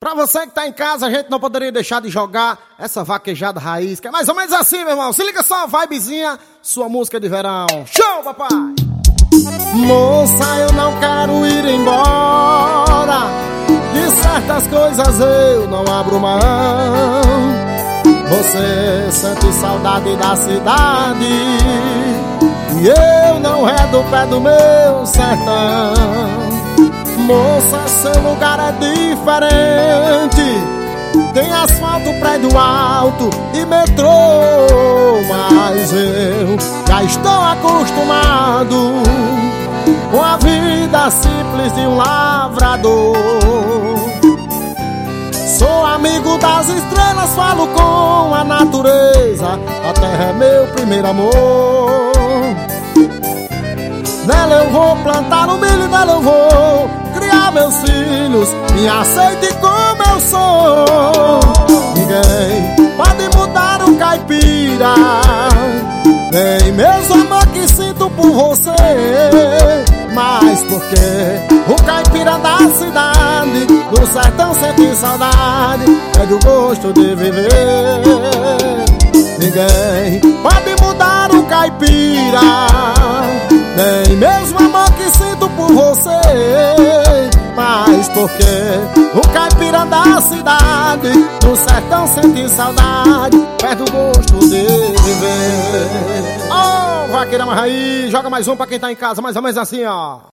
Pra você que tá em casa, a gente não poderia deixar de jogar essa vaquejada raiz, que é mais ou menos assim, meu irmão. Se liga só, vibezinha, sua música de verão. Show, papai! Moça, eu não quero ir embora. De certas coisas eu não abro mão. Você sente saudade da cidade. E eu não é do pé do meu sertão. Moça, seu lugar é diferente. Tem asfalto, prédio alto e metrô. Mas eu já estou acostumado com a vida simples de um lavrador. Sou amigo das estrelas, falo com a natureza. A terra é meu primeiro amor. Nela eu vou plantar o milho, nela eu vou me aceite como eu sou. Ninguém pode mudar o caipira, nem mesmo amor que sinto por você. Mas porque o caipira da cidade, do sertão sente saudade, é do gosto de viver. Ninguém pode mudar o caipira, nem mesmo amor que sinto por você porque o caipira da cidade No sertão sente saudade Perde o gosto de viver. Oh, vaqueira mais raiz Joga mais um pra quem tá em casa Mais ou menos assim, ó